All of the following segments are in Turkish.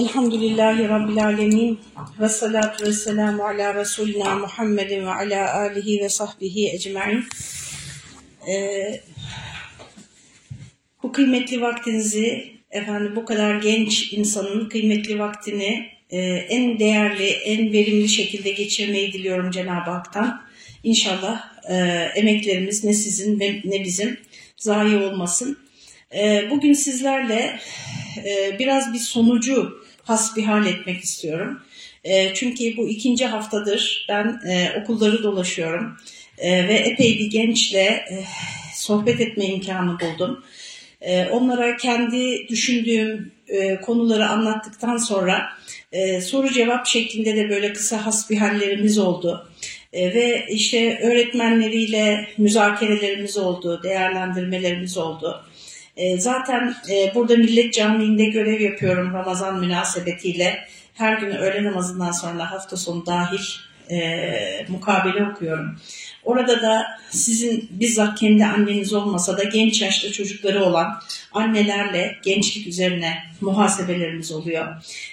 Elhamdülillahi Rabbil Alemin ve salatu ve selamu ala Resulina Muhammedin ve ala alihi ve sahbihi ecmain. Ee, bu kıymetli vaktinizi, efendim bu kadar genç insanın kıymetli vaktini e, en değerli, en verimli şekilde geçirmeyi diliyorum Cenab-ı Hak'tan. İnşallah e, emeklerimiz ne sizin ne bizim zayi olmasın. E, bugün sizlerle e, biraz bir sonucu hasbihal etmek istiyorum. E, çünkü bu ikinci haftadır ben e, okulları dolaşıyorum e, ve epey bir gençle e, sohbet etme imkanı buldum. E, onlara kendi düşündüğüm e, konuları anlattıktan sonra e, soru cevap şeklinde de böyle kısa hasbihallerimiz oldu. E, ve işte öğretmenleriyle müzakerelerimiz oldu, değerlendirmelerimiz oldu. E, zaten e, burada Millet Camii'nde görev yapıyorum Ramazan münasebetiyle. Her gün öğle namazından sonra hafta sonu dahil e, mukabele okuyorum. Orada da sizin bizzat kendi anneniz olmasa da genç yaşta çocukları olan annelerle gençlik üzerine muhasebelerimiz oluyor.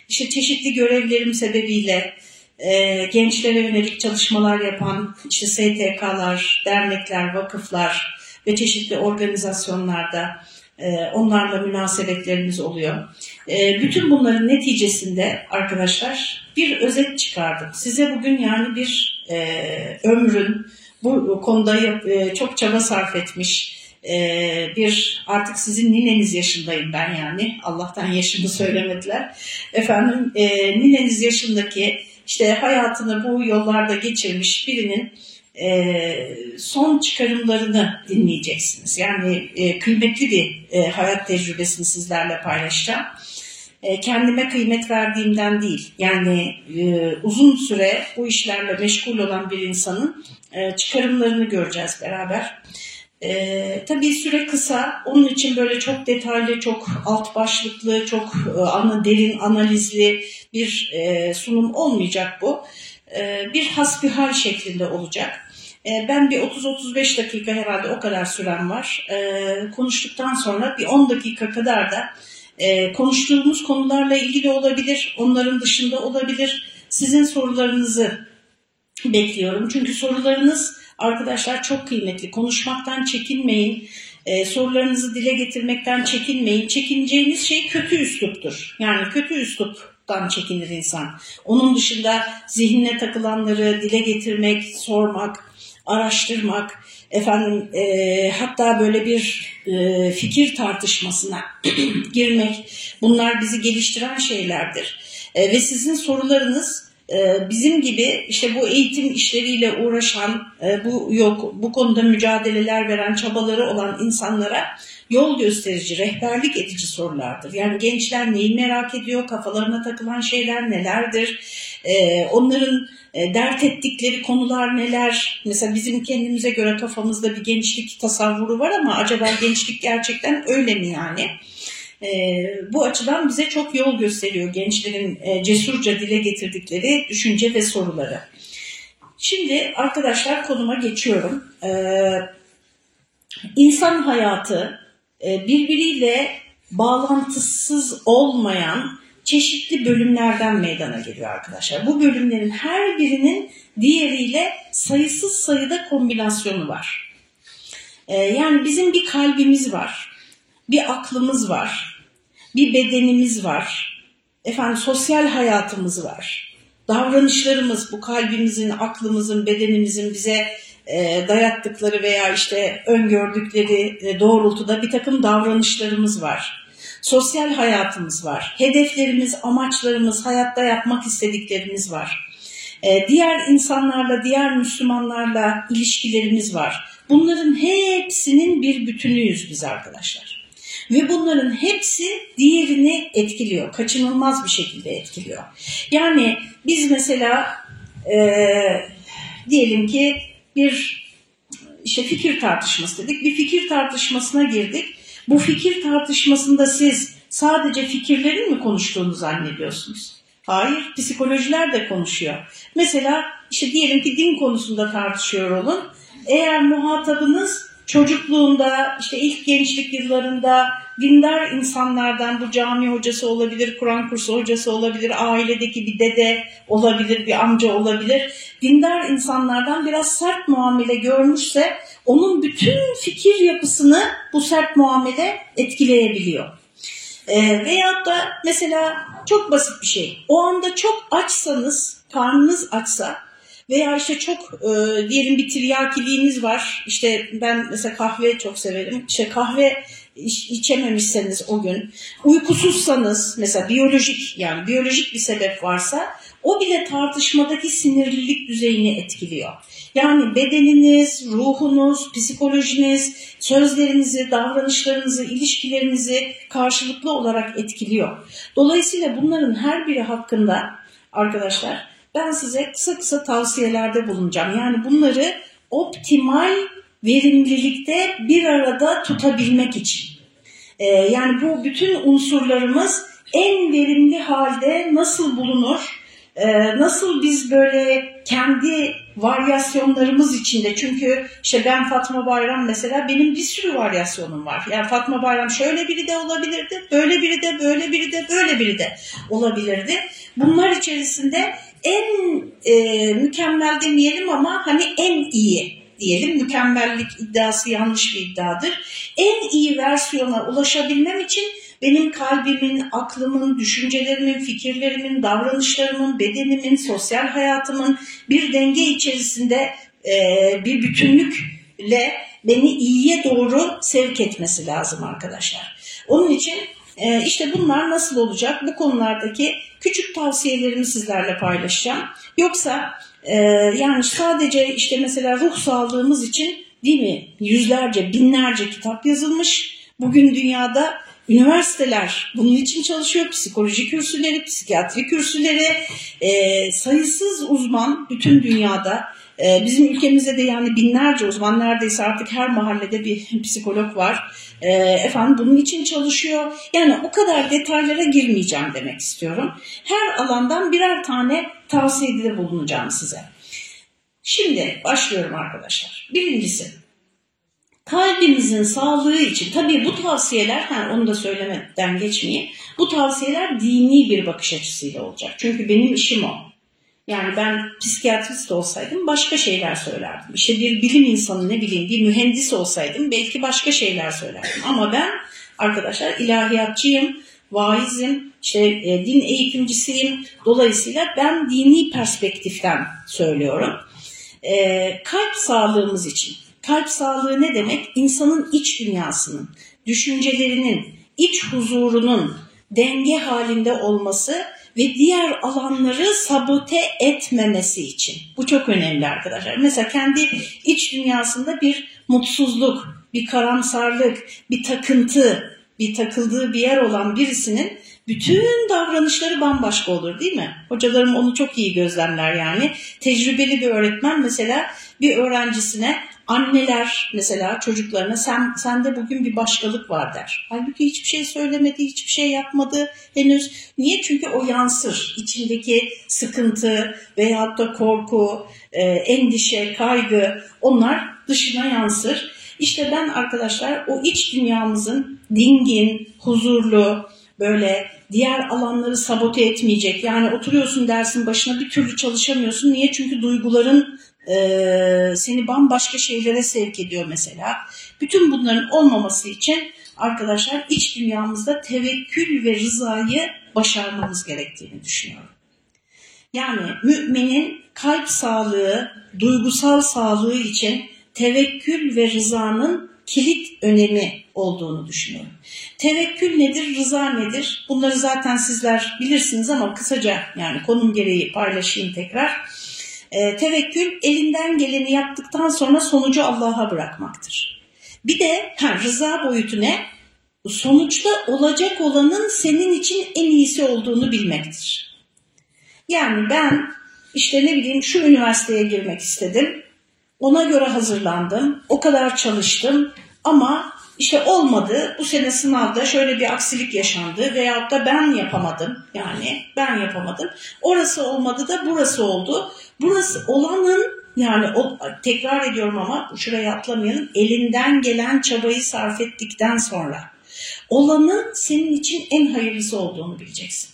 İşte çeşitli görevlerim sebebiyle e, gençlere yönelik çalışmalar yapan işte STK'lar, dernekler, vakıflar ve çeşitli organizasyonlarda onlarla münasebetlerimiz oluyor. E, bütün bunların neticesinde arkadaşlar bir özet çıkardım. Size bugün yani bir e, ömrün bu konuda e, çok çaba sarf etmiş e, bir artık sizin nineniz yaşındayım ben yani Allah'tan yaşımı söylemediler. Efendim nineniz yaşındaki işte hayatını bu yollarda geçirmiş birinin son çıkarımlarını dinleyeceksiniz. Yani e, kıymetli bir e, hayat tecrübesini sizlerle paylaşacağım. E, kendime kıymet verdiğimden değil, yani e, uzun süre bu işlerle meşgul olan bir insanın e, çıkarımlarını göreceğiz beraber. E, tabii süre kısa, onun için böyle çok detaylı, çok alt başlıklı, çok e, ana, derin analizli bir e, sunum olmayacak bu. E, bir hasbihal şeklinde olacak. Ben bir 30-35 dakika herhalde o kadar süren var. Konuştuktan sonra bir 10 dakika kadar da konuştuğumuz konularla ilgili olabilir, onların dışında olabilir. Sizin sorularınızı bekliyorum. Çünkü sorularınız arkadaşlar çok kıymetli. Konuşmaktan çekinmeyin. sorularınızı dile getirmekten çekinmeyin. Çekineceğiniz şey kötü üsluptur. Yani kötü üsluptan çekinir insan. Onun dışında zihnine takılanları dile getirmek, sormak, araştırmak, efendim e, hatta böyle bir e, fikir tartışmasına girmek bunlar bizi geliştiren şeylerdir. E, ve sizin sorularınız e, bizim gibi işte bu eğitim işleriyle uğraşan, e, bu yok bu konuda mücadeleler veren, çabaları olan insanlara yol gösterici, rehberlik edici sorulardır. Yani gençler neyi merak ediyor, kafalarına takılan şeyler nelerdir, ee, onların e, dert ettikleri konular neler? Mesela bizim kendimize göre kafamızda bir gençlik tasavvuru var ama acaba gençlik gerçekten öyle mi yani? E, bu açıdan bize çok yol gösteriyor gençlerin e, cesurca dile getirdikleri düşünce ve soruları. Şimdi arkadaşlar konuma geçiyorum. E, insan hayatı e, birbiriyle bağlantısız olmayan çeşitli bölümlerden meydana geliyor arkadaşlar. Bu bölümlerin her birinin diğeriyle sayısız sayıda kombinasyonu var. Ee, yani bizim bir kalbimiz var, bir aklımız var, bir bedenimiz var, efendim sosyal hayatımız var. Davranışlarımız, bu kalbimizin, aklımızın, bedenimizin bize e, dayattıkları veya işte öngördükleri e, doğrultuda bir takım davranışlarımız var sosyal hayatımız var. Hedeflerimiz, amaçlarımız, hayatta yapmak istediklerimiz var. Ee, diğer insanlarla, diğer Müslümanlarla ilişkilerimiz var. Bunların hepsinin bir bütünüyüz biz arkadaşlar. Ve bunların hepsi diğerini etkiliyor. Kaçınılmaz bir şekilde etkiliyor. Yani biz mesela e, diyelim ki bir işte fikir tartışması dedik. Bir fikir tartışmasına girdik bu fikir tartışmasında siz sadece fikirlerin mi konuştuğunu zannediyorsunuz? Hayır, psikolojiler de konuşuyor. Mesela işte diyelim ki din konusunda tartışıyor olun. Eğer muhatabınız çocukluğunda, işte ilk gençlik yıllarında dindar insanlardan bu cami hocası olabilir, Kur'an kursu hocası olabilir, ailedeki bir dede olabilir, bir amca olabilir. Dindar insanlardan biraz sert muamele görmüşse onun bütün fikir yapısını bu sert muamele etkileyebiliyor. E, veyahut da mesela çok basit bir şey. O anda çok açsanız, karnınız açsa veya işte çok e, diyelim bir tiryakiliğiniz var. İşte ben mesela kahve çok severim. İşte kahve iç, içememişseniz o gün, uykusuzsanız mesela biyolojik yani biyolojik bir sebep varsa o bile tartışmadaki sinirlilik düzeyini etkiliyor. Yani bedeniniz, ruhunuz, psikolojiniz, sözlerinizi, davranışlarınızı, ilişkilerinizi karşılıklı olarak etkiliyor. Dolayısıyla bunların her biri hakkında arkadaşlar ben size kısa kısa tavsiyelerde bulunacağım. Yani bunları optimal verimlilikte bir arada tutabilmek için. Ee, yani bu bütün unsurlarımız en verimli halde nasıl bulunur? Ee, nasıl biz böyle kendi varyasyonlarımız içinde çünkü işte ben Fatma Bayram mesela benim bir sürü varyasyonum var. Yani Fatma Bayram şöyle biri de olabilirdi, böyle biri de, böyle biri de, böyle biri de olabilirdi. Bunlar içerisinde en e, mükemmel demeyelim ama hani en iyi diyelim mükemmellik iddiası yanlış bir iddiadır. En iyi versiyona ulaşabilmem için benim kalbimin, aklımın, düşüncelerimin, fikirlerimin, davranışlarımın, bedenimin, sosyal hayatımın bir denge içerisinde e, bir bütünlükle beni iyiye doğru sevk etmesi lazım arkadaşlar. Onun için e, işte bunlar nasıl olacak? Bu konulardaki küçük tavsiyelerimi sizlerle paylaşacağım. Yoksa e, yani sadece işte mesela ruh sağlığımız için değil mi yüzlerce, binlerce kitap yazılmış. Bugün dünyada Üniversiteler bunun için çalışıyor. Psikoloji kürsüleri, psikiyatri kürsüleri, e, sayısız uzman bütün dünyada. E, bizim ülkemizde de yani binlerce uzman, neredeyse artık her mahallede bir psikolog var. E, efendim bunun için çalışıyor. Yani o kadar detaylara girmeyeceğim demek istiyorum. Her alandan birer tane tavsiyede bulunacağım size. Şimdi başlıyorum arkadaşlar. Birincisi kalbimizin sağlığı için tabii bu tavsiyeler ha, onu da söylemeden geçmeyeyim. Bu tavsiyeler dini bir bakış açısıyla olacak. Çünkü benim işim o. Yani ben psikiyatrist olsaydım başka şeyler söylerdim. İşte bir bilim insanı ne bileyim bir mühendis olsaydım belki başka şeyler söylerdim. Ama ben arkadaşlar ilahiyatçıyım, vaizim, işte e, din eğitimcisiyim. Dolayısıyla ben dini perspektiften söylüyorum. E, kalp sağlığımız için Kalp sağlığı ne demek? İnsanın iç dünyasının, düşüncelerinin, iç huzurunun denge halinde olması ve diğer alanları sabote etmemesi için. Bu çok önemli arkadaşlar. Mesela kendi iç dünyasında bir mutsuzluk, bir karamsarlık, bir takıntı, bir takıldığı bir yer olan birisinin bütün davranışları bambaşka olur değil mi? Hocalarım onu çok iyi gözlemler yani. Tecrübeli bir öğretmen mesela bir öğrencisine Anneler mesela çocuklarına sen sende bugün bir başkalık var der. Halbuki hiçbir şey söylemedi, hiçbir şey yapmadı henüz. Niye? Çünkü o yansır. İçindeki sıkıntı veyahut da korku, e, endişe, kaygı onlar dışına yansır. İşte ben arkadaşlar o iç dünyamızın dingin, huzurlu, böyle diğer alanları sabote etmeyecek. Yani oturuyorsun dersin başına bir türlü çalışamıyorsun. Niye? Çünkü duyguların e, seni bambaşka şeylere sevk ediyor mesela. Bütün bunların olmaması için arkadaşlar iç dünyamızda tevekkül ve rızayı başarmamız gerektiğini düşünüyorum. Yani müminin kalp sağlığı, duygusal sağlığı için tevekkül ve rızanın kilit önemi olduğunu düşünüyorum. Tevekkül nedir, rıza nedir? Bunları zaten sizler bilirsiniz ama kısaca yani konum gereği paylaşayım tekrar. E, tevekkül elinden geleni yaptıktan sonra sonucu Allah'a bırakmaktır. Bir de ha, rıza boyutu ne? Sonuçta olacak olanın senin için en iyisi olduğunu bilmektir. Yani ben işte ne bileyim şu üniversiteye girmek istedim. Ona göre hazırlandım. O kadar çalıştım ama işte olmadı bu sene sınavda şöyle bir aksilik yaşandı veyahut da ben yapamadım yani ben yapamadım. Orası olmadı da burası oldu. Burası olanın yani o, tekrar ediyorum ama şuraya atlamayalım elinden gelen çabayı sarf ettikten sonra olanın senin için en hayırlısı olduğunu bileceksin.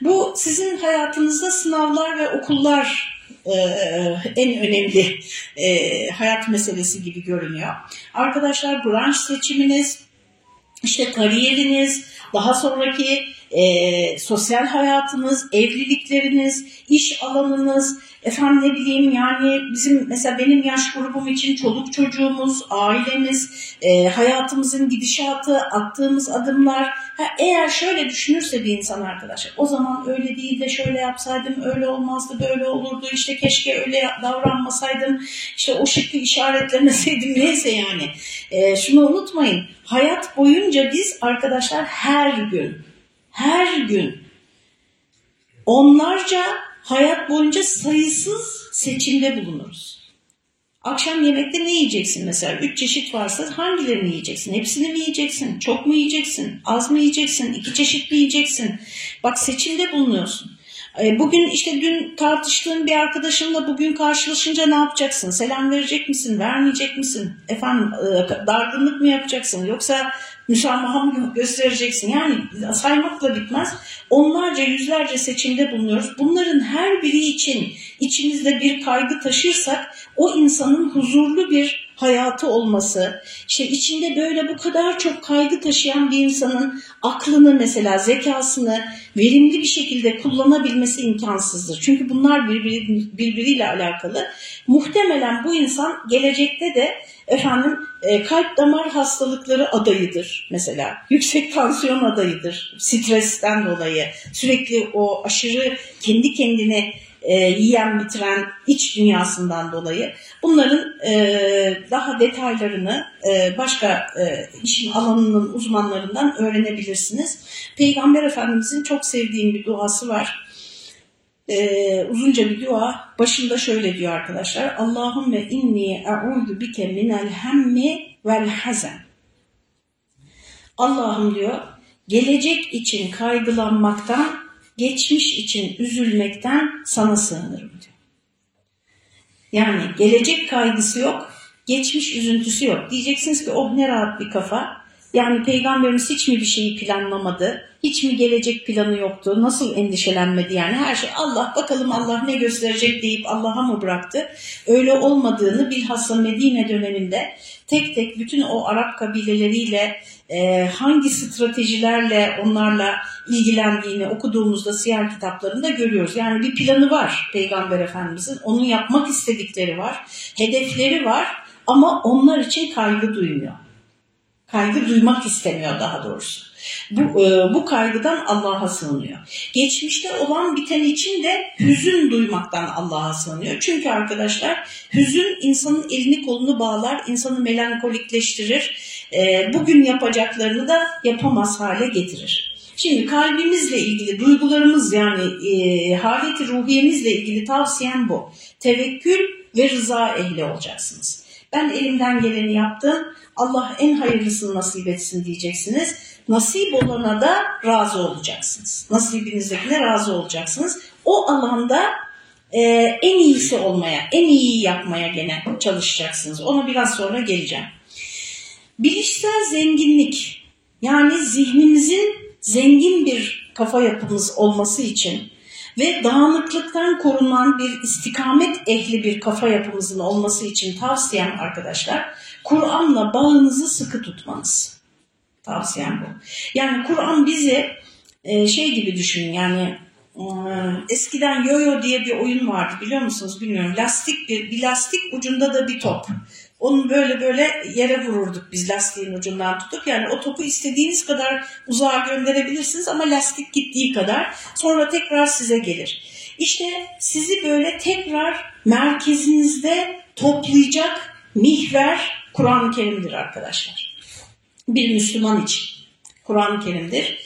Bu sizin hayatınızda sınavlar ve okullar en önemli e, hayat meselesi gibi görünüyor. Arkadaşlar branş seçiminiz, işte kariyeriniz, daha sonraki e, sosyal hayatınız, evlilikleriniz, iş alanınız, efendim ne bileyim yani bizim mesela benim yaş grubum için çoluk çocuğumuz, ailemiz, e, hayatımızın gidişatı, attığımız adımlar. Ha, eğer şöyle düşünürse bir insan arkadaşlar o zaman öyle değil de şöyle yapsaydım öyle olmazdı böyle olurdu işte keşke öyle davranmasaydım işte o şıkkı işaretlemeseydim neyse yani. E, şunu unutmayın hayat boyunca biz arkadaşlar her gün her gün onlarca hayat boyunca sayısız seçimde bulunuruz. Akşam yemekte ne yiyeceksin mesela? Üç çeşit varsa hangilerini yiyeceksin? Hepsini mi yiyeceksin? Çok mu yiyeceksin? Az mı yiyeceksin? İki çeşit mi yiyeceksin? Bak seçimde bulunuyorsun. E, bugün işte dün tartıştığın bir arkadaşınla bugün karşılaşınca ne yapacaksın? Selam verecek misin? Vermeyecek misin? Efendim e, dargınlık mı yapacaksın? Yoksa müsamaha mı göstereceksin? Yani saymakla bitmez. Onlarca yüzlerce seçimde bulunuyoruz. Bunların her biri için içimizde bir kaygı taşırsak o insanın huzurlu bir hayatı olması, işte içinde böyle bu kadar çok kaygı taşıyan bir insanın aklını mesela zekasını verimli bir şekilde kullanabilmesi imkansızdır. Çünkü bunlar birbiri, birbiriyle alakalı. Muhtemelen bu insan gelecekte de efendim e, kalp damar hastalıkları adayıdır mesela. Yüksek tansiyon adayıdır. Stresten dolayı sürekli o aşırı kendi kendine e, yiyen bitiren iç dünyasından dolayı bunların e, daha detaylarını e, başka e, işin alanının uzmanlarından öğrenebilirsiniz. Peygamber Efendimizin çok sevdiğim bir duası var. E, uzunca bir dua. Başında şöyle diyor arkadaşlar. Allahümme inni e'udu bike minel hemmi vel hazen. Allah'ım diyor gelecek için kaygılanmaktan geçmiş için üzülmekten sana sığınırım diyor. Yani gelecek kaygısı yok, geçmiş üzüntüsü yok. Diyeceksiniz ki oh ne rahat bir kafa. Yani peygamberimiz hiç mi bir şeyi planlamadı? Hiç mi gelecek planı yoktu? Nasıl endişelenmedi yani? Her şey Allah bakalım Allah ne gösterecek deyip Allah'a mı bıraktı? Öyle olmadığını bilhassa Medine döneminde tek tek bütün o Arap kabileleriyle e, hangi stratejilerle onlarla ilgilendiğini okuduğumuzda siyer kitaplarında görüyoruz. Yani bir planı var Peygamber Efendimizin. Onun yapmak istedikleri var. Hedefleri var ama onlar için kaygı duymuyor. Kaygı duymak istemiyor daha doğrusu. Bu, e, bu kaygıdan Allah'a sığınıyor. Geçmişte olan biten için de hüzün duymaktan Allah'a sığınıyor. Çünkü arkadaşlar hüzün insanın elini kolunu bağlar, insanı melankolikleştirir. E, bugün yapacaklarını da yapamaz hale getirir. Şimdi kalbimizle ilgili duygularımız yani e, haleti ruhiyemizle ilgili tavsiyem bu. Tevekkül ve rıza ehli olacaksınız. Ben elimden geleni yaptım. Allah en hayırlısını nasip etsin diyeceksiniz. Nasip olana da razı olacaksınız. Nasibinizdekine razı olacaksınız. O alanda e, en iyisi olmaya, en iyi yapmaya gene çalışacaksınız. Ona biraz sonra geleceğim. Bilişsel zenginlik yani zihnimizin zengin bir kafa yapımız olması için ve dağınıklıktan korunan bir istikamet ehli bir kafa yapımızın olması için tavsiyem arkadaşlar Kur'an'la bağınızı sıkı tutmanız. Tavsiyem bu. Yani Kur'an bizi e, şey gibi düşünün yani e, eskiden yo-yo diye bir oyun vardı biliyor musunuz bilmiyorum. Lastik bir, bir lastik ucunda da bir top. Onu böyle böyle yere vururduk biz lastiğin ucundan tutup. Yani o topu istediğiniz kadar uzağa gönderebilirsiniz ama lastik gittiği kadar sonra tekrar size gelir. İşte sizi böyle tekrar merkezinizde toplayacak mihver Kur'an-ı Kerim'dir arkadaşlar. Bir Müslüman için Kur'an-ı Kerim'dir.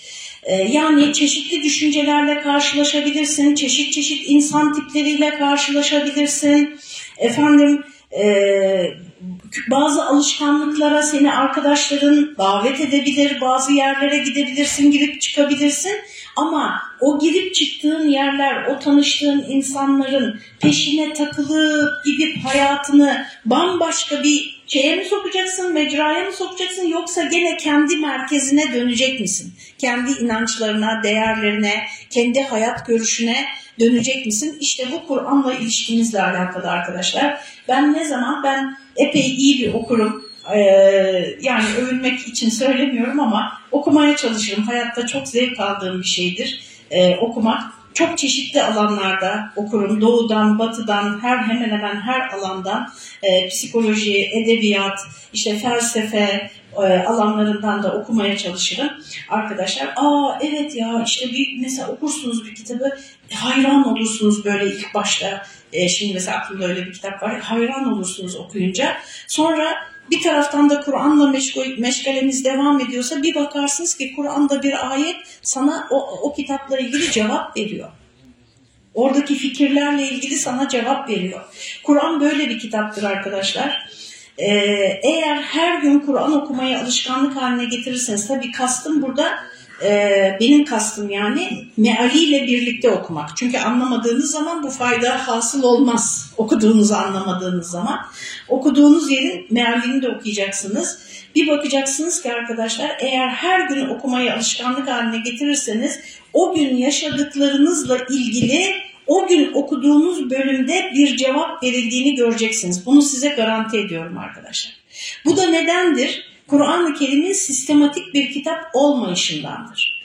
Ee, yani çeşitli düşüncelerle karşılaşabilirsin, çeşit çeşit insan tipleriyle karşılaşabilirsin. Efendim Ee, bazı alışkanlıklara seni arkadaşların davet edebilir, bazı yerlere gidebilirsin, girip çıkabilirsin. Ama o girip çıktığın yerler, o tanıştığın insanların peşine takılıp gidip hayatını bambaşka bir şeye mi sokacaksın, mecraya mı sokacaksın yoksa gene kendi merkezine dönecek misin? Kendi inançlarına, değerlerine, kendi hayat görüşüne dönecek misin? İşte bu Kur'an'la ilişkinizle alakalı arkadaşlar. Ben ne zaman, ben epey iyi bir okurum. Ee, yani övünmek için söylemiyorum ama okumaya çalışırım. Hayatta çok zevk aldığım bir şeydir ee, okumak. Çok çeşitli alanlarda okurum. Doğudan, batıdan, her hemen hemen her alandan e, psikoloji, edebiyat, işte felsefe e, alanlarından da okumaya çalışırım. Arkadaşlar, aa evet ya işte bir mesela okursunuz bir kitabı hayran olursunuz böyle ilk başta. E, şimdi mesela aklımda öyle bir kitap var. Hayran olursunuz okuyunca. Sonra bir taraftan da Kur'an'la meşgaleniz devam ediyorsa bir bakarsınız ki Kur'an'da bir ayet sana o, o kitapla ilgili cevap veriyor. Oradaki fikirlerle ilgili sana cevap veriyor. Kur'an böyle bir kitaptır arkadaşlar. Ee, eğer her gün Kur'an okumayı alışkanlık haline getirirseniz, tabii kastım burada e, benim kastım yani mealiyle birlikte okumak. Çünkü anlamadığınız zaman bu fayda hasıl olmaz. Okuduğunuzu anlamadığınız zaman. Okuduğunuz yerin mealini de okuyacaksınız. Bir bakacaksınız ki arkadaşlar eğer her gün okumayı alışkanlık haline getirirseniz o gün yaşadıklarınızla ilgili o gün okuduğunuz bölümde bir cevap verildiğini göreceksiniz. Bunu size garanti ediyorum arkadaşlar. Bu da nedendir? Kur'an-ı Kerim'in sistematik bir kitap olmayışındandır.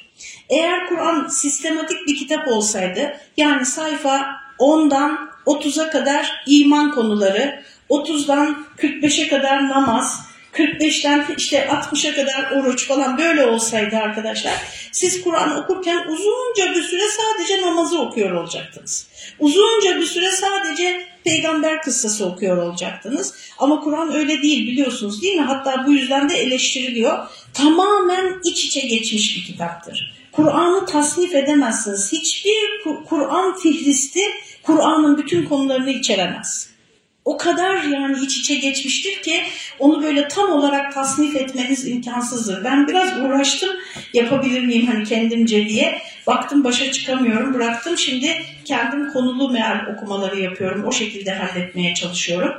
Eğer Kur'an sistematik bir kitap olsaydı, yani sayfa 10'dan 30'a kadar iman konuları, 30'dan 45'e kadar namaz, 45'ten işte 60'a kadar oruç falan böyle olsaydı arkadaşlar siz Kur'an okurken uzunca bir süre sadece namazı okuyor olacaktınız. Uzunca bir süre sadece peygamber kıssası okuyor olacaktınız. Ama Kur'an öyle değil biliyorsunuz değil mi? Hatta bu yüzden de eleştiriliyor. Tamamen iç içe geçmiş bir kitaptır. Kur'an'ı tasnif edemezsiniz. Hiçbir Kur'an fihristi Kur'an'ın bütün konularını içeremez o kadar yani iç içe geçmiştir ki onu böyle tam olarak tasnif etmeniz imkansızdır. Ben biraz uğraştım yapabilir miyim hani kendimce diye. Baktım başa çıkamıyorum bıraktım. Şimdi kendim konulu meal okumaları yapıyorum. O şekilde halletmeye çalışıyorum.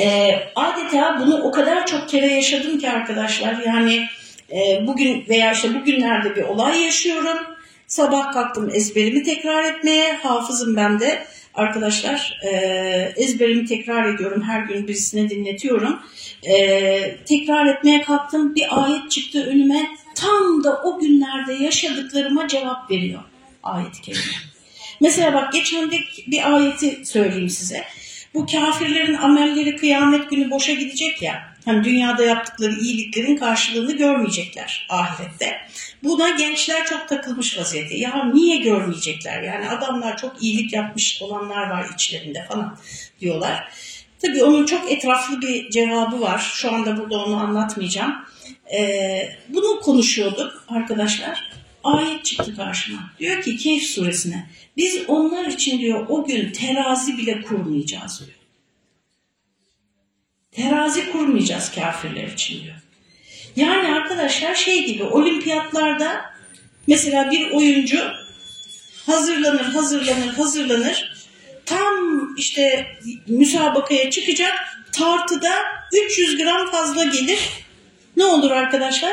Ee, adeta bunu o kadar çok kere yaşadım ki arkadaşlar yani e, bugün veya işte bugünlerde bir olay yaşıyorum. Sabah kalktım ezberimi tekrar etmeye. Hafızım ben de arkadaşlar e, ezberimi tekrar ediyorum. Her gün birisine dinletiyorum. E, tekrar etmeye kalktım. Bir ayet çıktı önüme. Tam da o günlerde yaşadıklarıma cevap veriyor ayet-i kerime. Mesela bak geçen de bir ayeti söyleyeyim size. Bu kafirlerin amelleri kıyamet günü boşa gidecek ya. Hem dünyada yaptıkları iyiliklerin karşılığını görmeyecekler ahirette. Buna gençler çok takılmış vaziyette. Ya niye görmeyecekler? Yani adamlar çok iyilik yapmış olanlar var içlerinde falan diyorlar. Tabii onun çok etraflı bir cevabı var. Şu anda burada onu anlatmayacağım. Ee, bunu konuşuyorduk arkadaşlar. Ayet çıktı karşıma. Diyor ki Kehf suresine. Biz onlar için diyor o gün terazi bile kurmayacağız diyor. Terazi kurmayacağız kafirler için diyor. Yani arkadaşlar şey gibi olimpiyatlarda mesela bir oyuncu hazırlanır, hazırlanır, hazırlanır. Tam işte müsabakaya çıkacak tartıda 300 gram fazla gelir. Ne olur arkadaşlar?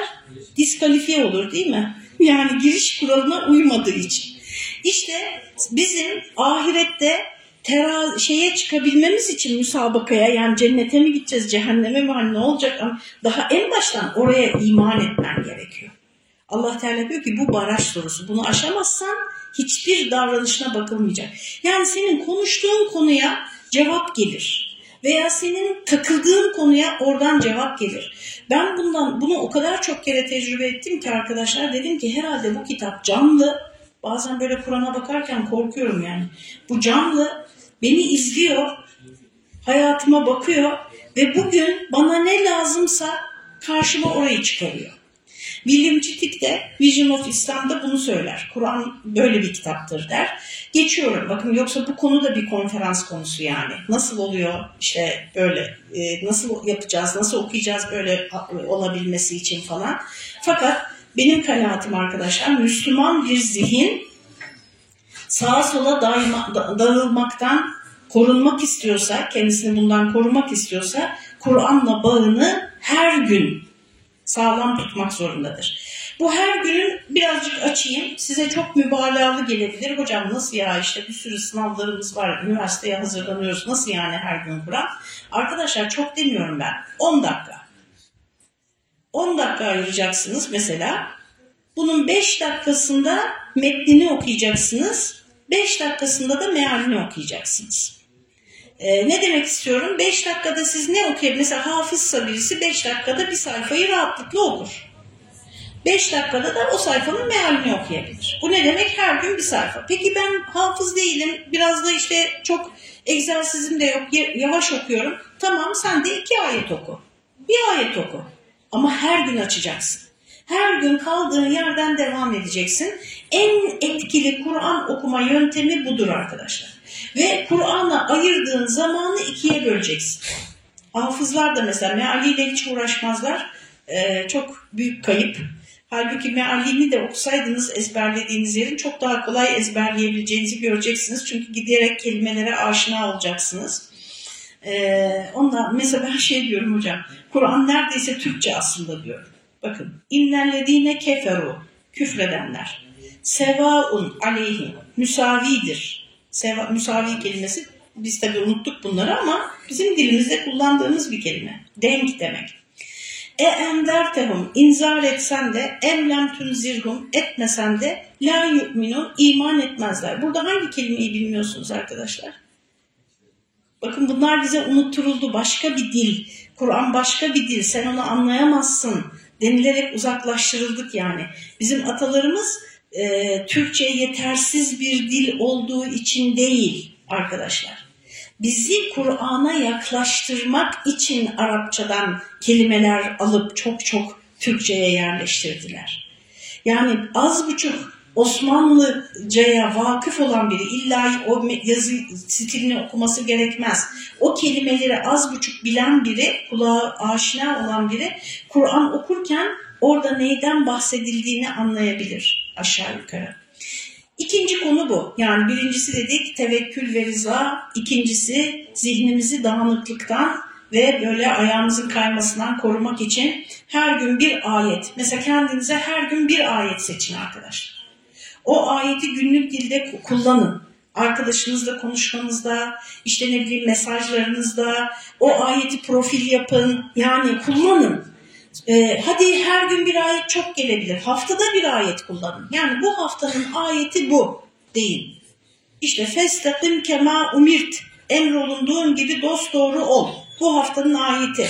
Diskalifiye olur değil mi? Yani giriş kuralına uymadığı için. İşte bizim ahirette tera şeye çıkabilmemiz için müsabakaya yani cennete mi gideceğiz, cehenneme mi hani ne olacak? Daha en baştan oraya iman etmen gerekiyor. Allah Teala diyor ki bu baraj sorusu. Bunu aşamazsan hiçbir davranışına bakılmayacak. Yani senin konuştuğun konuya cevap gelir. Veya senin takıldığın konuya oradan cevap gelir. Ben bundan bunu o kadar çok kere tecrübe ettim ki arkadaşlar dedim ki herhalde bu kitap canlı. Bazen böyle Kur'an'a bakarken korkuyorum yani. Bu canlı beni izliyor, hayatıma bakıyor ve bugün bana ne lazımsa karşıma orayı çıkarıyor. William Chittick de Vision of İslam'da bunu söyler. Kur'an böyle bir kitaptır der. Geçiyorum. Bakın yoksa bu konu da bir konferans konusu yani. Nasıl oluyor işte böyle e, nasıl yapacağız, nasıl okuyacağız böyle olabilmesi için falan. Fakat benim kanaatim arkadaşlar Müslüman bir zihin sağa sola daima, dağılmaktan korunmak istiyorsa, kendisini bundan korumak istiyorsa Kur'an'la bağını her gün sağlam tutmak zorundadır. Bu her günün birazcık açayım. Size çok mübalağalı gelebilir. Hocam nasıl ya işte bir sürü sınavlarımız var. Üniversiteye hazırlanıyoruz. Nasıl yani her gün Kur'an? Arkadaşlar çok demiyorum ben. 10 dakika. 10 dakika ayıracaksınız mesela. Bunun 5 dakikasında metnini okuyacaksınız. 5 dakikasında da mealini okuyacaksınız. Ee, ne demek istiyorum? 5 dakikada siz ne okuyabilirsiniz? Mesela hafızsa birisi 5 dakikada bir sayfayı rahatlıkla okur. 5 dakikada da o sayfanın mealini okuyabilir. Bu ne demek? Her gün bir sayfa. Peki ben hafız değilim. Biraz da işte çok egzersizim de yok. Yavaş okuyorum. Tamam sen de iki ayet oku. Bir ayet oku. Ama her gün açacaksın. Her gün kaldığın yerden devam edeceksin. En etkili Kur'an okuma yöntemi budur arkadaşlar. Ve Kur'an'a ayırdığın zamanı ikiye böleceksin. Hafızlar da mesela mealiyle hiç uğraşmazlar. Ee, çok büyük kayıp. Halbuki mealini de okusaydınız ezberlediğiniz yerin çok daha kolay ezberleyebileceğinizi göreceksiniz. Çünkü giderek kelimelere aşina olacaksınız. Ee, ondan mesela ben şey diyorum hocam. Kur'an neredeyse Türkçe aslında diyorum. Bakın. İnnellezine keferu küfredenler. Sevaun aleyhim müsavidir. Seva, müsavi kelimesi biz tabi unuttuk bunları ama bizim dilimizde kullandığımız bir kelime. Denk demek. E endertehum inzar etsen de emlem tunzirhum etmesen de la yu'minun iman etmezler. Burada hangi kelimeyi bilmiyorsunuz arkadaşlar? Bakın bunlar bize unutturuldu. Başka bir dil. Kur'an başka bir dil. Sen onu anlayamazsın denilerek uzaklaştırıldık yani. Bizim atalarımız e, Türkçe yetersiz bir dil olduğu için değil arkadaşlar bizi Kur'an'a yaklaştırmak için Arapçadan kelimeler alıp çok çok Türkçe'ye yerleştirdiler. Yani az buçuk Osmanlıcaya vakıf olan biri illa o yazı stilini okuması gerekmez. O kelimeleri az buçuk bilen biri, kulağa aşina olan biri Kur'an okurken orada neyden bahsedildiğini anlayabilir aşağı yukarı. İkinci konu bu. Yani birincisi dedik tevekkül ve rıza. İkincisi zihnimizi dağınıklıktan ve böyle ayağımızın kaymasından korumak için her gün bir ayet. Mesela kendinize her gün bir ayet seçin arkadaşlar. O ayeti günlük dilde kullanın. Arkadaşınızla konuşmanızda, işte ne bileyim mesajlarınızda, o ayeti profil yapın. Yani kullanın. Ee, hadi her gün bir ayet çok gelebilir. Haftada bir ayet kullanın. Yani bu haftanın ayeti bu deyin. İşte festakim kema umirt. Emrolunduğun gibi dost doğru ol. Bu haftanın ayeti.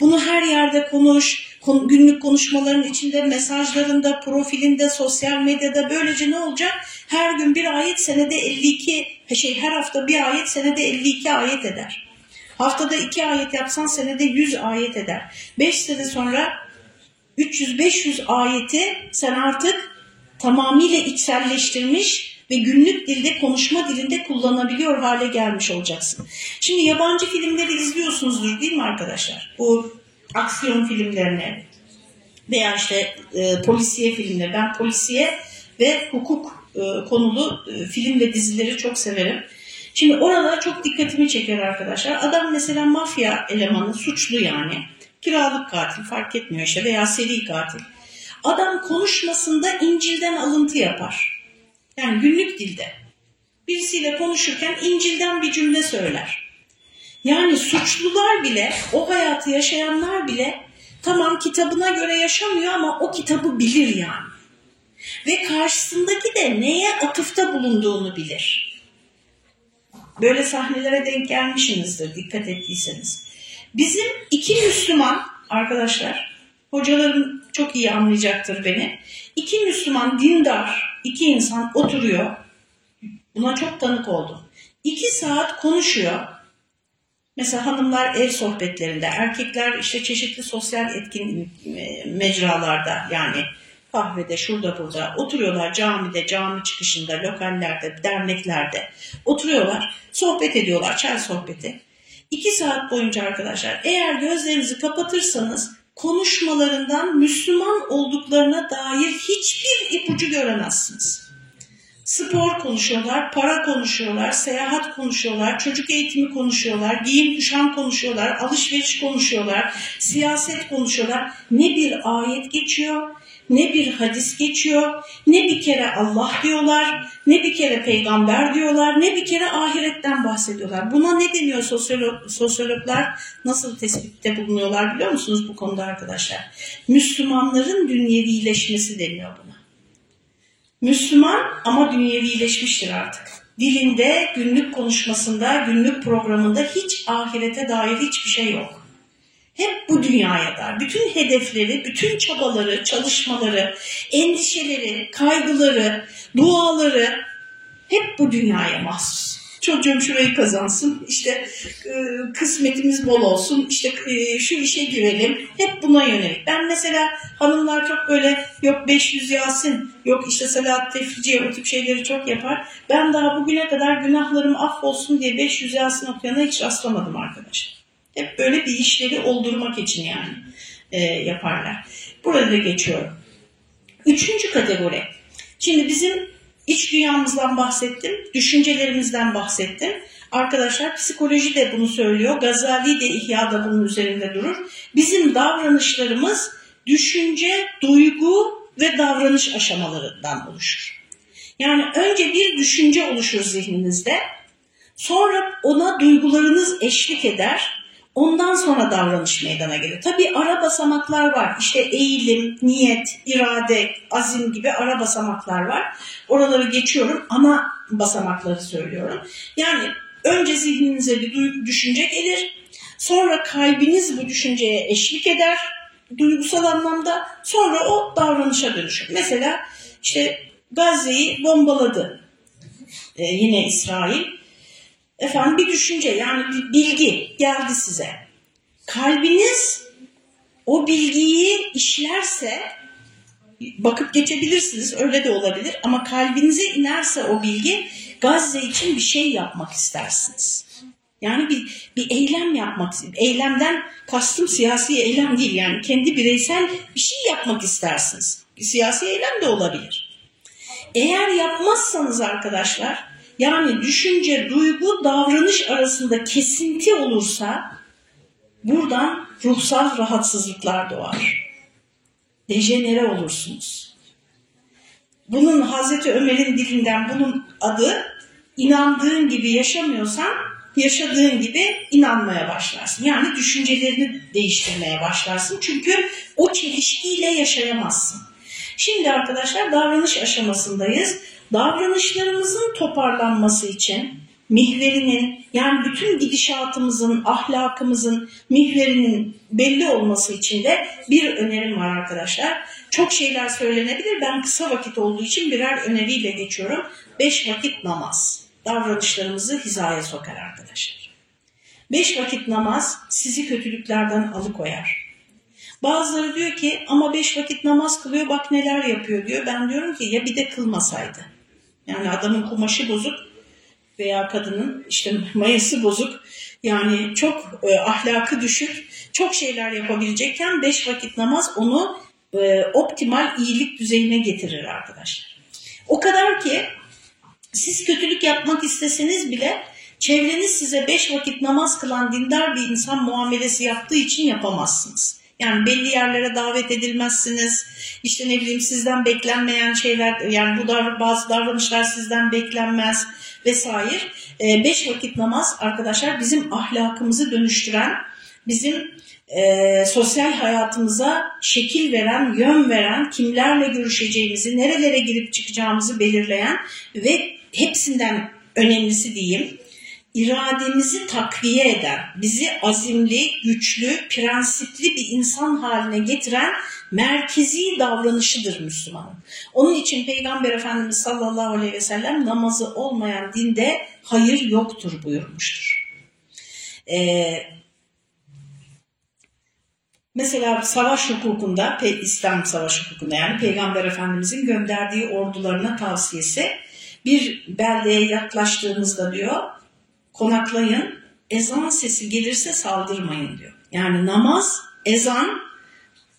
Bunu her yerde konuş. Günlük konuşmaların içinde, mesajlarında, profilinde, sosyal medyada böylece ne olacak? Her gün bir ayet senede 52, şey her hafta bir ayet senede 52 ayet eder. Haftada iki ayet yapsan senede 100 ayet eder. 5 sene sonra 300-500 ayeti sen artık tamamıyla içselleştirmiş ve günlük dilde konuşma dilinde kullanabiliyor hale gelmiş olacaksın. Şimdi yabancı filmleri izliyorsunuzdur değil mi arkadaşlar? Bu aksiyon filmlerini veya işte e, polisiye filmleri. Ben polisiye ve hukuk e, konulu e, film ve dizileri çok severim. Şimdi orada çok dikkatimi çeker arkadaşlar. Adam mesela mafya elemanı, suçlu yani. Kiralık katil fark etmiyor işte veya seri katil. Adam konuşmasında İncil'den alıntı yapar. Yani günlük dilde. Birisiyle konuşurken İncil'den bir cümle söyler. Yani suçlular bile, o hayatı yaşayanlar bile tamam kitabına göre yaşamıyor ama o kitabı bilir yani. Ve karşısındaki de neye atıfta bulunduğunu bilir. Böyle sahnelere denk gelmişsinizdir dikkat ettiyseniz. Bizim iki Müslüman arkadaşlar, hocalarım çok iyi anlayacaktır beni. İki Müslüman dindar, iki insan oturuyor. Buna çok tanık oldum. İki saat konuşuyor. Mesela hanımlar ev sohbetlerinde, erkekler işte çeşitli sosyal etkin e, mecralarda yani kahvede, şurada burada oturuyorlar camide, cami çıkışında, lokallerde, derneklerde oturuyorlar, sohbet ediyorlar, çay sohbeti. İki saat boyunca arkadaşlar eğer gözlerinizi kapatırsanız konuşmalarından Müslüman olduklarına dair hiçbir ipucu göremezsiniz. Spor konuşuyorlar, para konuşuyorlar, seyahat konuşuyorlar, çocuk eğitimi konuşuyorlar, giyim kuşam konuşuyorlar, alışveriş konuşuyorlar, siyaset konuşuyorlar. Ne bir ayet geçiyor, ne bir hadis geçiyor, ne bir kere Allah diyorlar, ne bir kere peygamber diyorlar, ne bir kere ahiretten bahsediyorlar. Buna ne deniyor sosyolog, sosyologlar? Nasıl tespitte bulunuyorlar biliyor musunuz bu konuda arkadaşlar? Müslümanların dünyevileşmesi deniyor buna. Müslüman ama dünyevileşmiştir artık. Dilinde, günlük konuşmasında, günlük programında hiç ahirete dair hiçbir şey yok. Hep bu dünyaya dar. Bütün hedefleri, bütün çabaları, çalışmaları, endişeleri, kaygıları, duaları hep bu dünyaya mahsus. Çocuğum şurayı kazansın, işte e, kısmetimiz bol olsun, işte e, şu işe girelim. Hep buna yönelik. Ben mesela hanımlar çok böyle yok 500 Yasin, yok işte salat tefriciye o tip şeyleri çok yapar. Ben daha bugüne kadar günahlarım affolsun diye 500 Yasin okuyana hiç rastlamadım arkadaşlar. Hep böyle bir işleri oldurmak için yani e, yaparlar. Burada da geçiyorum. Üçüncü kategori. Şimdi bizim iç dünyamızdan bahsettim, düşüncelerimizden bahsettim. Arkadaşlar psikoloji de bunu söylüyor. Gazali de İhya'da bunun üzerinde durur. Bizim davranışlarımız düşünce, duygu ve davranış aşamalarından oluşur. Yani önce bir düşünce oluşur zihninizde. Sonra ona duygularınız eşlik eder Ondan sonra davranış meydana gelir. Tabii ara basamaklar var. İşte eğilim, niyet, irade, azim gibi ara basamaklar var. Oraları geçiyorum. Ana basamakları söylüyorum. Yani önce zihninize bir düşünce gelir. Sonra kalbiniz bu düşünceye eşlik eder duygusal anlamda. Sonra o davranışa dönüşür. Mesela işte Gazze'yi bombaladı. Ee, yine İsrail efendim bir düşünce yani bir bilgi geldi size. Kalbiniz o bilgiyi işlerse bakıp geçebilirsiniz öyle de olabilir ama kalbinize inerse o bilgi Gazze için bir şey yapmak istersiniz. Yani bir, bir eylem yapmak, eylemden kastım siyasi eylem değil yani kendi bireysel bir şey yapmak istersiniz. Siyasi eylem de olabilir. Eğer yapmazsanız arkadaşlar yani düşünce, duygu, davranış arasında kesinti olursa buradan ruhsal rahatsızlıklar doğar. Dejenere olursunuz. Bunun Hazreti Ömer'in dilinden bunun adı inandığın gibi yaşamıyorsan yaşadığın gibi inanmaya başlarsın. Yani düşüncelerini değiştirmeye başlarsın. Çünkü o çelişkiyle yaşayamazsın. Şimdi arkadaşlar davranış aşamasındayız davranışlarımızın toparlanması için mihverinin yani bütün gidişatımızın, ahlakımızın mihverinin belli olması için de bir önerim var arkadaşlar. Çok şeyler söylenebilir. Ben kısa vakit olduğu için birer öneriyle geçiyorum. Beş vakit namaz. Davranışlarımızı hizaya sokar arkadaşlar. Beş vakit namaz sizi kötülüklerden alıkoyar. Bazıları diyor ki ama beş vakit namaz kılıyor bak neler yapıyor diyor. Ben diyorum ki ya bir de kılmasaydı. Yani adamın kumaşı bozuk veya kadının işte mayası bozuk. Yani çok e, ahlakı düşük, çok şeyler yapabilecekken beş vakit namaz onu e, optimal iyilik düzeyine getirir arkadaşlar. O kadar ki siz kötülük yapmak isteseniz bile çevreniz size beş vakit namaz kılan dindar bir insan muamelesi yaptığı için yapamazsınız. Yani belli yerlere davet edilmezsiniz. İşte ne bileyim sizden beklenmeyen şeyler yani bu dar, bazı davranışlar sizden beklenmez vesaire. E, beş vakit namaz arkadaşlar bizim ahlakımızı dönüştüren, bizim e, sosyal hayatımıza şekil veren, yön veren, kimlerle görüşeceğimizi, nerelere girip çıkacağımızı belirleyen ve hepsinden önemlisi diyeyim irademizi takviye eden, bizi azimli, güçlü, prensipli bir insan haline getiren merkezi davranışıdır Müslümanın. Onun için Peygamber Efendimiz sallallahu aleyhi ve sellem namazı olmayan dinde hayır yoktur buyurmuştur. Ee, Mesela savaş hukukunda, İslam savaş hukukunda yani Peygamber Efendimizin gönderdiği ordularına tavsiyesi bir beldeye yaklaştığımızda diyor konaklayın ezan sesi gelirse saldırmayın diyor. Yani namaz, ezan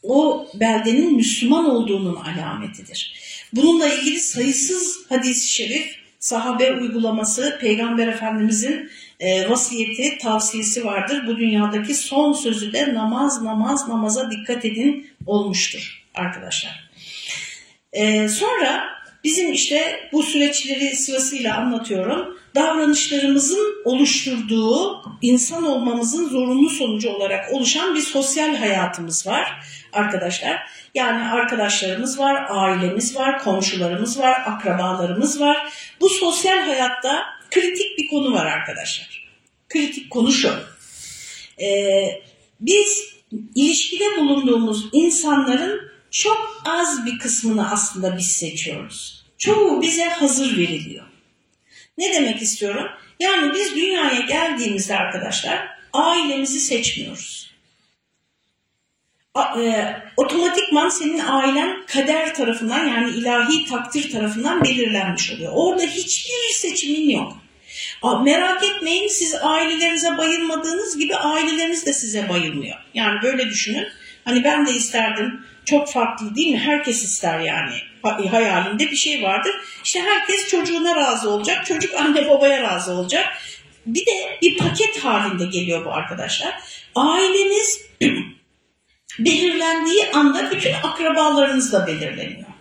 o beldenin Müslüman olduğunun alametidir. Bununla ilgili sayısız hadis-i şerif, sahabe uygulaması, Peygamber Efendimizin e, vasiyeti, tavsiyesi vardır. Bu dünyadaki son sözü de namaz, namaz, namaza dikkat edin olmuştur arkadaşlar. E, sonra bizim işte bu süreçleri sırasıyla anlatıyorum. Davranışlarımızın oluşturduğu insan olmamızın zorunlu sonucu olarak oluşan bir sosyal hayatımız var arkadaşlar. Yani arkadaşlarımız var, ailemiz var, komşularımız var, akrabalarımız var. Bu sosyal hayatta kritik bir konu var arkadaşlar. Kritik konu şu. Ee, biz ilişkide bulunduğumuz insanların çok az bir kısmını aslında biz seçiyoruz. Çoğu bize hazır veriliyor. Ne demek istiyorum? Yani biz dünyaya geldiğimizde arkadaşlar ailemizi seçmiyoruz. A, e, otomatikman senin ailen kader tarafından yani ilahi takdir tarafından belirlenmiş oluyor. Orada hiçbir seçimin yok. Merak etmeyin siz ailelerinize bayılmadığınız gibi aileleriniz de size bayılmıyor. Yani böyle düşünün. Hani ben de isterdim çok farklı değil mi? Herkes ister yani. Hayalinde bir şey vardır. İşte herkes çocuğuna razı olacak. Çocuk anne babaya razı olacak. Bir de bir paket halinde geliyor bu arkadaşlar. Aileniz belirlendiği anda bütün akrabalarınız da belirleniyor.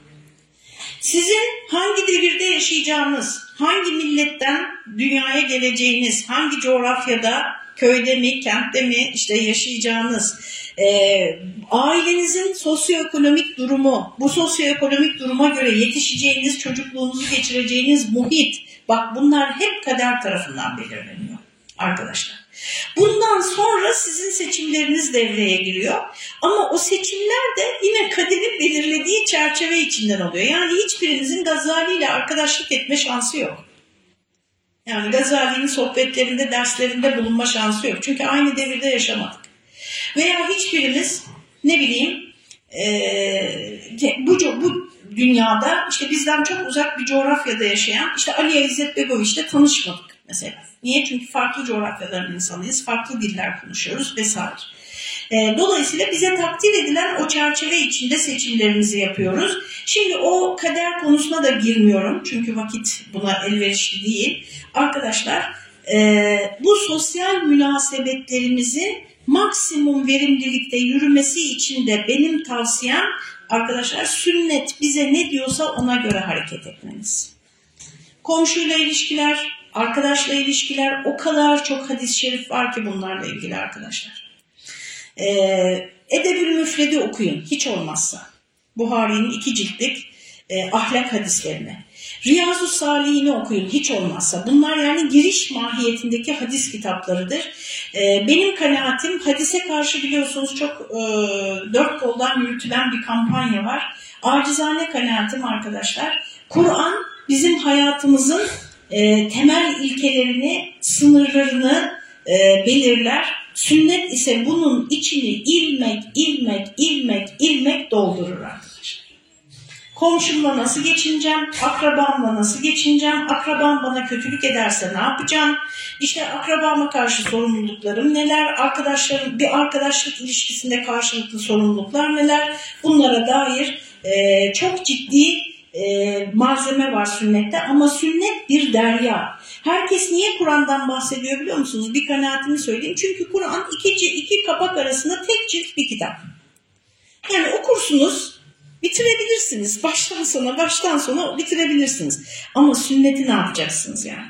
Sizin hangi devirde yaşayacağınız, hangi milletten dünyaya geleceğiniz, hangi coğrafyada, köyde mi, kentte mi işte yaşayacağınız, e, ailenizin sosyoekonomik durumu, bu sosyoekonomik duruma göre yetişeceğiniz, çocukluğunuzu geçireceğiniz muhit, bak bunlar hep kader tarafından belirleniyor arkadaşlar. Bundan sonra sizin seçimleriniz devreye giriyor. Ama o seçimler de yine kaderin belirlediği çerçeve içinden oluyor. Yani hiçbirinizin Gazali ile arkadaşlık etme şansı yok. Yani Gazali'nin sohbetlerinde, derslerinde bulunma şansı yok. Çünkü aynı devirde yaşamadık. Veya hiçbirimiz ne bileyim e, bu, bu dünyada işte bizden çok uzak bir coğrafyada yaşayan işte Ali İzzet Begoviç'le tanışmadık mesela. Niye? Çünkü farklı coğrafyaların insanıyız, farklı diller konuşuyoruz vesaire. E, dolayısıyla bize takdir edilen o çerçeve içinde seçimlerimizi yapıyoruz. Şimdi o kader konusuna da girmiyorum çünkü vakit buna elverişli değil. Arkadaşlar e, bu sosyal münasebetlerimizin maksimum verimlilikte yürümesi için de benim tavsiyem arkadaşlar sünnet bize ne diyorsa ona göre hareket etmeniz. Komşuyla ilişkiler, arkadaşla ilişkiler o kadar çok hadis-i şerif var ki bunlarla ilgili arkadaşlar. Ee, Edebül Müfred'i okuyun hiç olmazsa. Buhari'nin iki ciltlik e, ahlak hadislerini. Riyazu Salihini okuyun hiç olmazsa. Bunlar yani giriş mahiyetindeki hadis kitaplarıdır. E, benim kanaatim hadise karşı biliyorsunuz çok e, dört koldan yürütülen bir kampanya var. Acizane kanaatim arkadaşlar. Kur'an bizim hayatımızın e, temel ilkelerini, sınırlarını e, belirler. Sünnet ise bunun içini ilmek, ilmek, ilmek, ilmek doldurur arkadaşlar. Komşumla nasıl geçineceğim? Akrabamla nasıl geçineceğim? Akrabam bana kötülük ederse ne yapacağım? İşte akrabama karşı sorumluluklarım neler? Arkadaşlarım, bir arkadaşlık ilişkisinde karşılıklı sorumluluklar neler? Bunlara dair e, çok ciddi e, malzeme var sünnette ama sünnet bir derya. Herkes niye Kur'an'dan bahsediyor biliyor musunuz? Bir kanaatimi söyleyeyim. Çünkü Kur'an iki, iki kapak arasında tek cilt bir kitap. Yani okursunuz, bitirebilirsiniz. Baştan sona, baştan sona bitirebilirsiniz. Ama sünneti ne yapacaksınız yani?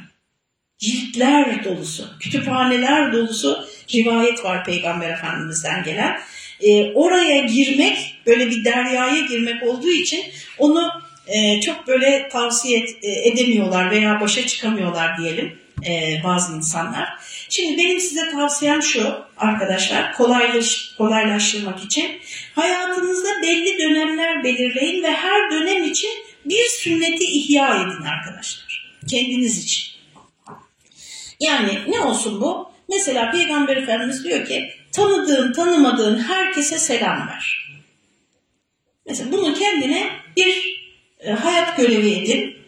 Ciltler dolusu, kütüphaneler dolusu rivayet var Peygamber Efendimiz'den gelen. E, oraya girmek, böyle bir deryaya girmek olduğu için onu e, çok böyle tavsiye et, e, edemiyorlar veya başa çıkamıyorlar diyelim e, bazı insanlar. Şimdi benim size tavsiyem şu arkadaşlar kolaylaş, kolaylaştırmak için hayatınızda belli dönemler belirleyin ve her dönem için bir sünneti ihya edin arkadaşlar kendiniz için. Yani ne olsun bu? Mesela Peygamber Efendimiz diyor ki tanıdığın tanımadığın herkese selam ver. Mesela bunu kendine bir e, hayat görevi edin.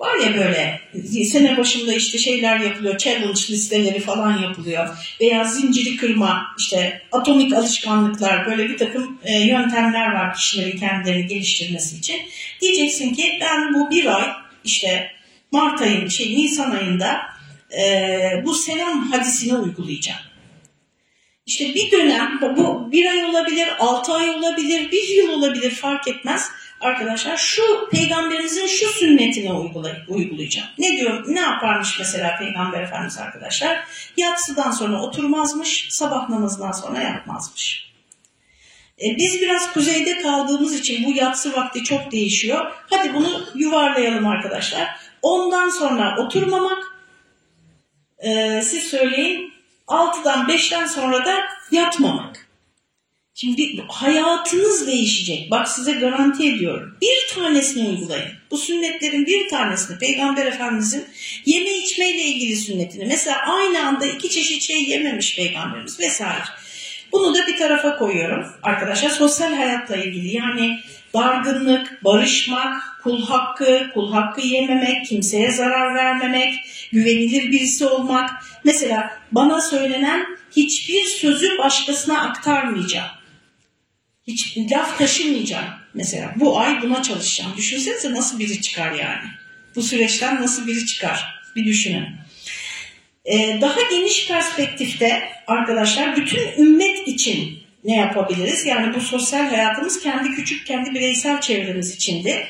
Var ya böyle sene başında işte şeyler yapılıyor, challenge listeleri falan yapılıyor veya zinciri kırma, işte atomik alışkanlıklar böyle bir takım e, yöntemler var kişilerin kendilerini geliştirmesi için. Diyeceksin ki ben bu bir ay işte Mart ayın, şey Nisan ayında e, bu selam hadisini uygulayacağım. İşte bir dönem, bu bir ay olabilir, altı ay olabilir, bir yıl olabilir fark etmez arkadaşlar şu peygamberimizin şu sünnetini uygulayacağım. Ne diyor? Ne yaparmış mesela peygamber efendimiz arkadaşlar? Yatsıdan sonra oturmazmış, sabah namazından sonra yapmazmış. E, biz biraz kuzeyde kaldığımız için bu yatsı vakti çok değişiyor. Hadi bunu yuvarlayalım arkadaşlar. Ondan sonra oturmamak, e, siz söyleyin 6'dan 5'ten sonra da yatmamak. Şimdi hayatınız değişecek. Bak size garanti ediyorum. Bir tanesini uygulayın. Bu sünnetlerin bir tanesini Peygamber Efendimizin yeme içmeyle ilgili sünnetini. Mesela aynı anda iki çeşit şey yememiş Peygamberimiz vesaire. Bunu da bir tarafa koyuyorum arkadaşlar. Sosyal hayatla ilgili yani dargınlık, barışmak, kul hakkı, kul hakkı yememek, kimseye zarar vermemek, güvenilir birisi olmak. Mesela bana söylenen hiçbir sözü başkasına aktarmayacağım. Hiç laf taşımayacağım mesela. Bu ay buna çalışacağım. Düşünsenize nasıl biri çıkar yani. Bu süreçten nasıl biri çıkar. Bir düşünün. Ee, daha geniş perspektifte arkadaşlar bütün ümmet için ne yapabiliriz? Yani bu sosyal hayatımız kendi küçük, kendi bireysel çevremiz içindi.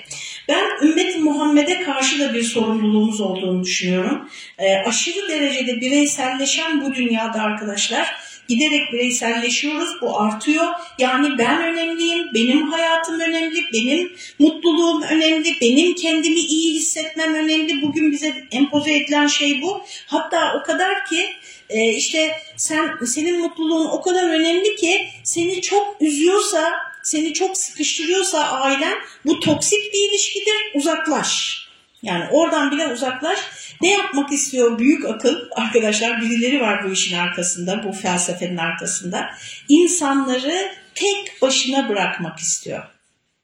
Ben ümmet Muhammed'e karşı da bir sorumluluğumuz olduğunu düşünüyorum. E, aşırı derecede bireyselleşen bu dünyada arkadaşlar giderek bireyselleşiyoruz. Bu artıyor. Yani ben önemliyim, benim hayatım önemli, benim mutluluğum önemli, benim kendimi iyi hissetmem önemli. Bugün bize empoze edilen şey bu. Hatta o kadar ki e, işte sen senin mutluluğun o kadar önemli ki seni çok üzüyorsa, seni çok sıkıştırıyorsa ailen bu toksik bir ilişkidir, uzaklaş. Yani oradan bile uzaklaş. Ne yapmak istiyor büyük akıl? Arkadaşlar birileri var bu işin arkasında, bu felsefenin arkasında. İnsanları tek başına bırakmak istiyor.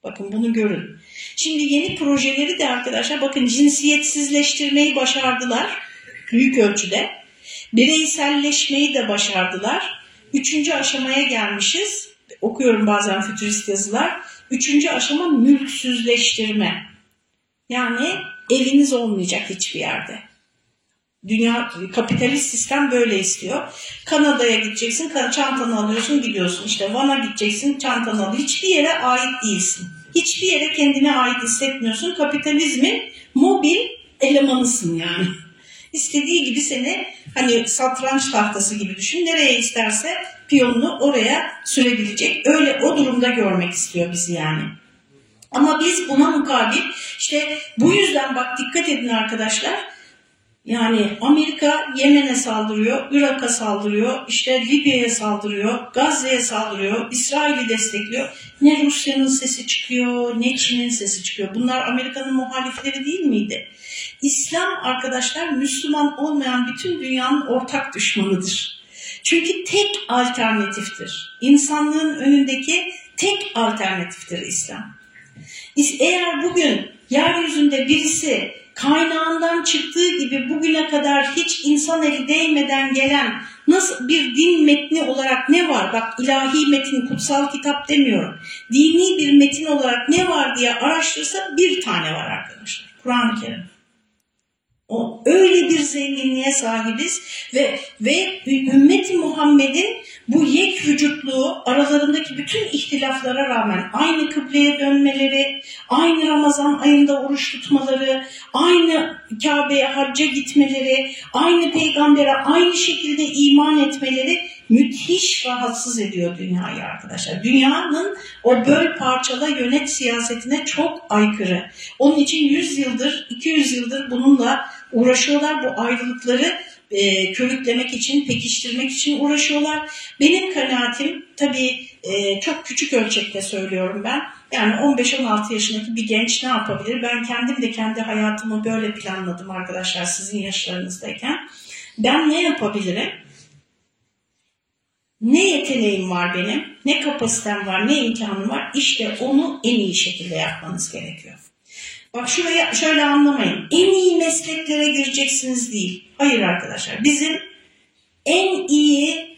Bakın bunu görün. Şimdi yeni projeleri de arkadaşlar bakın cinsiyetsizleştirmeyi başardılar büyük ölçüde. Bireyselleşmeyi de başardılar. Üçüncü aşamaya gelmişiz. Okuyorum bazen fütürist yazılar. Üçüncü aşama mülksüzleştirme. Yani eviniz olmayacak hiçbir yerde. Dünya kapitalist sistem böyle istiyor. Kanada'ya gideceksin, çantanı alıyorsun gidiyorsun. İşte Van'a gideceksin, çantanı alıyorsun. Hiçbir yere ait değilsin. Hiçbir yere kendine ait hissetmiyorsun. Kapitalizmin mobil elemanısın yani. İstediği gibi seni hani satranç tahtası gibi düşün. Nereye isterse piyonunu oraya sürebilecek. Öyle o durumda görmek istiyor bizi yani. Ama biz buna mukabil işte bu yüzden bak dikkat edin arkadaşlar. Yani Amerika Yemen'e saldırıyor, Irak'a saldırıyor, işte Libya'ya saldırıyor, Gazze'ye saldırıyor, İsrail'i destekliyor. Ne Rusya'nın sesi çıkıyor, ne Çin'in sesi çıkıyor. Bunlar Amerika'nın muhalifleri değil miydi? İslam arkadaşlar Müslüman olmayan bütün dünyanın ortak düşmanıdır. Çünkü tek alternatiftir. İnsanlığın önündeki tek alternatiftir İslam. Eğer bugün yeryüzünde birisi kaynağından çıktığı gibi bugüne kadar hiç insan eli değmeden gelen nasıl bir din metni olarak ne var? Bak ilahi metin, kutsal kitap demiyorum. Dini bir metin olarak ne var diye araştırsa bir tane var arkadaşlar. Kur'an-ı Kerim. O öyle bir zenginliğe sahibiz ve ve ümmeti Muhammed'in bu yek vücutluğu aralarındaki bütün ihtilaflara rağmen aynı kıbleye dönmeleri, aynı Ramazan ayında oruç tutmaları, aynı Kabe'ye hacca gitmeleri, aynı peygambere aynı şekilde iman etmeleri müthiş rahatsız ediyor dünyayı arkadaşlar. Dünyanın o böl parçala yönet siyasetine çok aykırı. Onun için 100 yıldır, 200 yıldır bununla uğraşıyorlar. Bu ayrılıkları e, körüklemek için, pekiştirmek için uğraşıyorlar. Benim kanaatim tabii e, çok küçük ölçekte söylüyorum ben. Yani 15-16 yaşındaki bir genç ne yapabilir? Ben kendim de kendi hayatımı böyle planladım arkadaşlar sizin yaşlarınızdayken. Ben ne yapabilirim? Ne yeteneğim var benim, ne kapasitem var, ne imkanım var. İşte onu en iyi şekilde yapmanız gerekiyor. Bak şuraya şöyle anlamayın. En iyi mesleklere gireceksiniz değil. Hayır arkadaşlar. Bizim en iyi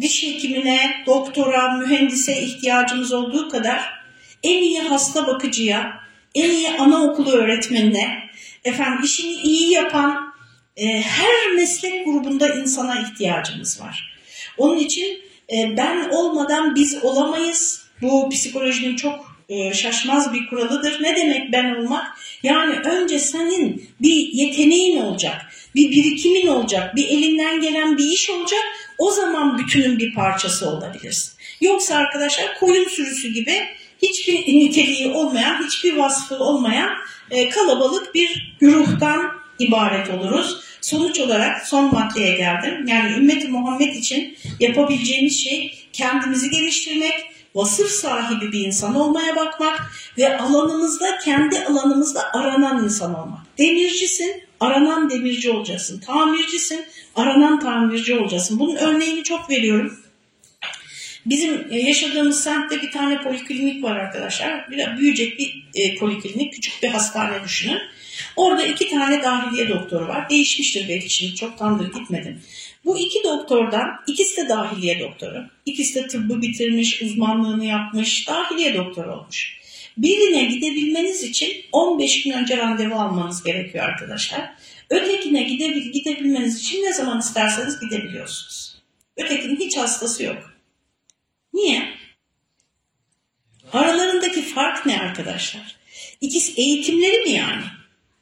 diş hekimine, doktora, mühendise ihtiyacımız olduğu kadar en iyi hasta bakıcıya, en iyi anaokulu öğretmenine, efendim işini iyi yapan e, her meslek grubunda insana ihtiyacımız var. Onun için e, ben olmadan biz olamayız. Bu psikolojinin çok e, şaşmaz bir kuralıdır. Ne demek ben olmak? Yani önce senin bir yeteneğin olacak, bir birikimin olacak, bir elinden gelen bir iş olacak. O zaman bütünün bir parçası olabilirsin. Yoksa arkadaşlar koyun sürüsü gibi hiçbir niteliği olmayan, hiçbir vasfı olmayan e, kalabalık bir güruhtan ibaret oluruz. Sonuç olarak son maddeye geldim. Yani ümmeti Muhammed için yapabileceğimiz şey kendimizi geliştirmek, vasıf sahibi bir insan olmaya bakmak ve alanımızda, kendi alanımızda aranan insan olmak. Demircisin, aranan demirci olacaksın. Tamircisin, aranan tamirci olacaksın. Bunun örneğini çok veriyorum. Bizim e, yaşadığımız semtte bir tane poliklinik var arkadaşlar. Biraz büyüyecek bir e, poliklinik, küçük bir hastane düşünün. Orada iki tane dahiliye doktoru var. Değişmiştir belki şimdi çoktandır gitmedim. Bu iki doktordan ikisi de dahiliye doktoru. İkisi de tıbbı bitirmiş, uzmanlığını yapmış, dahiliye doktoru olmuş. Birine gidebilmeniz için 15 gün önce randevu almanız gerekiyor arkadaşlar. Ötekine gidebil gidebilmeniz için ne zaman isterseniz gidebiliyorsunuz. Ötekinin hiç hastası yok. Niye? Aralarındaki fark ne arkadaşlar? İkisi eğitimleri mi yani?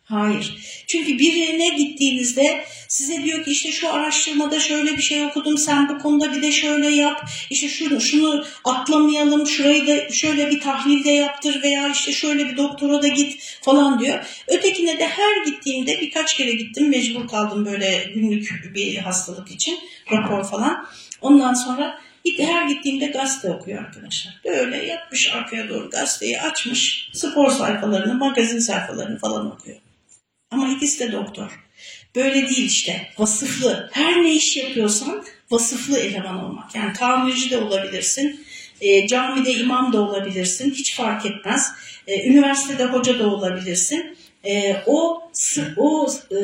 Hayır. Çünkü birine gittiğinizde size diyor ki işte şu araştırmada şöyle bir şey okudum sen bu konuda bir de şöyle yap. İşte şunu, şunu atlamayalım şurayı da şöyle bir tahlilde yaptır veya işte şöyle bir doktora da git falan diyor. Ötekine de her gittiğimde birkaç kere gittim mecbur kaldım böyle günlük bir hastalık için rapor falan. Ondan sonra her gittiğimde gazete okuyor arkadaşlar. Böyle yatmış arkaya doğru gazeteyi açmış spor sayfalarını, magazin sayfalarını falan okuyor. Ama ikisi de doktor. Böyle değil işte. Vasıflı. Her ne iş yapıyorsan vasıflı eleman olmak. Yani tamirci de olabilirsin. E, camide imam da olabilirsin. Hiç fark etmez. E, üniversitede hoca da olabilirsin. E, o o e,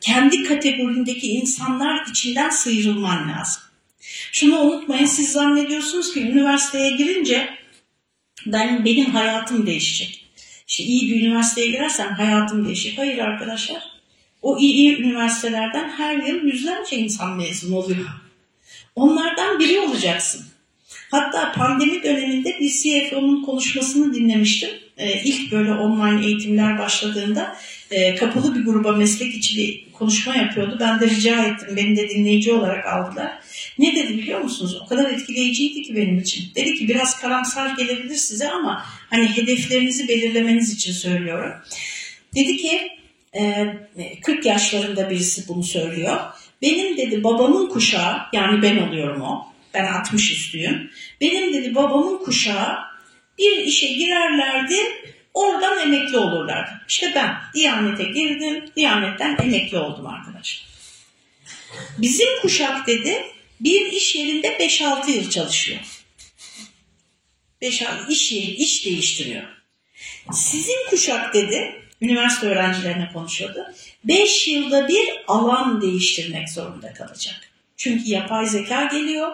kendi kategorindeki insanlar içinden sıyrılman lazım. Şunu unutmayın siz zannediyorsunuz ki üniversiteye girince ben benim hayatım değişecek. İşte iyi bir üniversiteye girersem hayatım değişir. Hayır arkadaşlar. O iyi, iyi üniversitelerden her yıl yüzlerce insan mezun oluyor. Onlardan biri olacaksın. Hatta pandemi döneminde bir CFO'nun konuşmasını dinlemiştim. Ee, ilk böyle online eğitimler başladığında e, kapalı bir gruba meslek içi konuşma yapıyordu. Ben de rica ettim. Beni de dinleyici olarak aldılar. Ne dedi biliyor musunuz? O kadar etkileyiciydi ki benim için. Dedi ki biraz karamsar gelebilir size ama hani hedeflerinizi belirlemeniz için söylüyorum. Dedi ki 40 e, yaşlarında birisi bunu söylüyor. Benim dedi babamın kuşağı yani ben oluyorum o. Ben 60 üstüyüm. Benim dedi babamın kuşağı bir işe girerlerdi oradan emekli olurlardı. İşte ben Diyanet'e girdim, Diyanet'ten emekli oldum arkadaşlar. Bizim kuşak dedi bir iş yerinde 5-6 yıl çalışıyor. 5 iş yeri, iş değiştiriyor. Sizin kuşak dedi, üniversite öğrencilerine konuşuyordu. 5 yılda bir alan değiştirmek zorunda kalacak. Çünkü yapay zeka geliyor.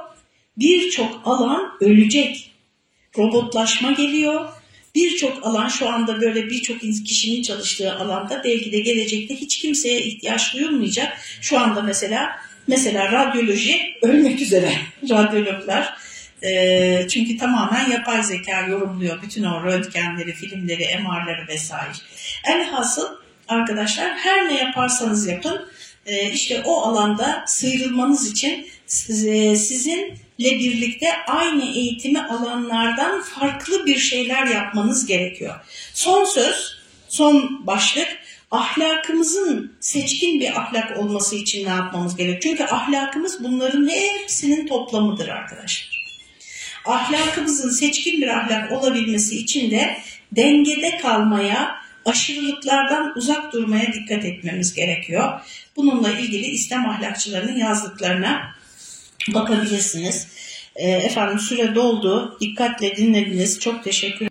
Birçok alan ölecek. Robotlaşma geliyor. Birçok alan şu anda böyle birçok kişinin çalıştığı alanda belki de gelecekte hiç kimseye ihtiyaç duyulmayacak. Şu anda mesela Mesela radyoloji ölmek üzere radyologlar. E, çünkü tamamen yapay zeka yorumluyor bütün o röntgenleri, filmleri, MR'ları vesaire. Elhasıl arkadaşlar her ne yaparsanız yapın e, işte o alanda sıyrılmanız için size, sizinle birlikte aynı eğitimi alanlardan farklı bir şeyler yapmanız gerekiyor. Son söz, son başlık ahlakımızın seçkin bir ahlak olması için ne yapmamız gerekiyor? Çünkü ahlakımız bunların hepsinin toplamıdır arkadaşlar. Ahlakımızın seçkin bir ahlak olabilmesi için de dengede kalmaya, aşırılıklardan uzak durmaya dikkat etmemiz gerekiyor. Bununla ilgili İslam ahlakçılarının yazdıklarına bakabilirsiniz. E, efendim süre doldu. Dikkatle dinlediniz. Çok teşekkür